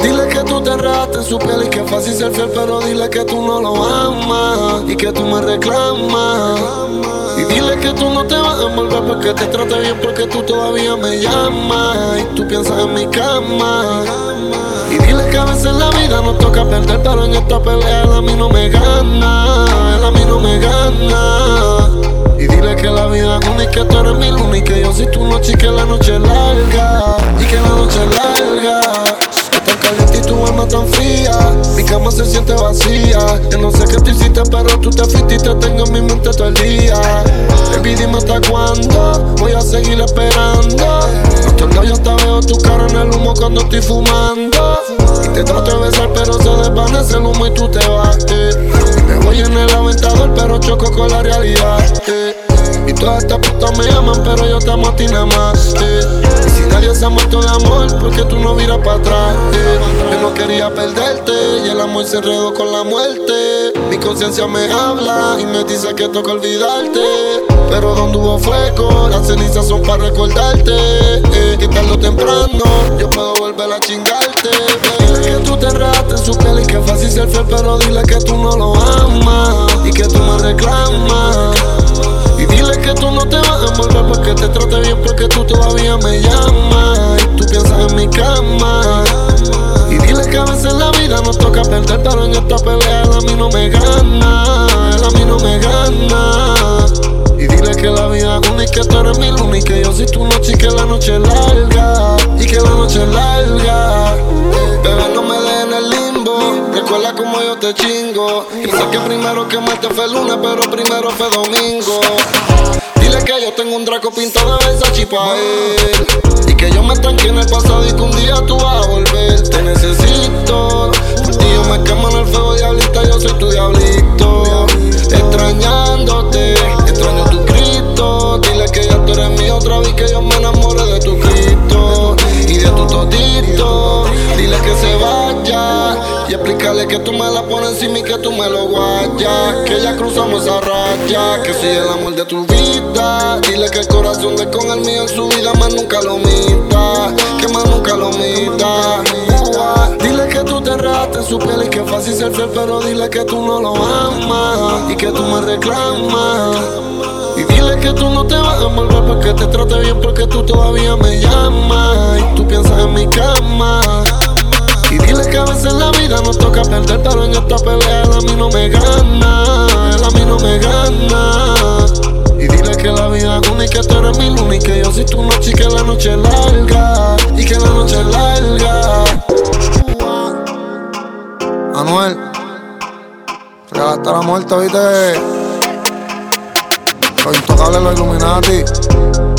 Dile que tú te enredaste en su piel y que fácil ser fiel, pero dile que tú no lo amas y que tú me reclamas. Y dile que tú no te vas a envolver porque te trate bien, porque tú todavía me llamas y tú piensas en mi cama. Y dile que a veces la vida nos toca perder, pero en esta pelea a mí no me gana, única, tú eres mi luna y que yo soy tu noche y que la noche es larga y que la noche es larga. Tan caliente y tu alma tan fría, mi cama se siente vacía. Yo no sé qué tú hiciste, pero tú te fuiste y te tengo en mi mente todo el día. Baby, dime hasta cuándo voy a seguir esperando. Hasta el yo te veo tu cara en el humo cuando estoy fumando. Y te trato de besar, pero se desvanece el humo y tú te vas. eh. Me voy en el aventador, pero choco con la realidad. eh. Y todas estas putas me aman, pero yo te amo a ti nada más. si nadie se ha muerto de amor, porque tú no miras para atrás. Yo no quería perderte y el amor se enredó con la muerte. Mi conciencia me habla y me dice que toca olvidarte. Pero donde hubo fuego, las cenizas son para recordarte. Eh, tarde temprano yo puedo volver a chingarte. Dile que tú te en su piel y que fácil ser fiel, pero dile que tú no lo amas y que tú me reclamas. Te trate bien, porque tú todavía me llamas y tú piensas en mi cama. Y dile que a veces la vida nos toca perder, pero en esta pelea él a mí no me gana, él a mí no me gana. Y dile que la vida es única, tú eres mi luna y que yo soy tu noche y que la noche es larga y que la noche es larga. Bebé, no me dejes en el limbo, recuerda como yo te chingo. Y que primero que muerte fue lunes, pero primero fue domingo. Que yo tengo un draco pintado de Versace pa' él. Y que yo me estanqué en el pasado y que un día tú vas a volver. Te necesito. Por ti yo me quemo en el fuego, diablita, yo soy tu diablito. Extrañándote, extraño tu grito. Dile que ya tú eres mío otra vez que yo me enamore Que tú me la pones encima y que tú me lo guayas. Que ya cruzamos esa raya Que soy el amor de tu vida. Dile que el corazón de con el mío en su vida más nunca lo mita Que más nunca lo mita Dile que tú te enredaste en su piel y que fácil ser fiel Pero dile que tú no lo amas Y que tú me reclamas. Y dile que tú no te vas a envolver porque te trate bien, porque tú todavía me llamas. Y tú piensas en mi cama. Nos toca perder, pero en esta pelea él a mí no me gana, él a mí no me gana. Y dile que la vida es única, tú eres mi luna y que yo soy tu noche y que la noche es larga y que la noche es larga. Anuel, regalaste la muerte, viste. Los intocables, los Illuminati.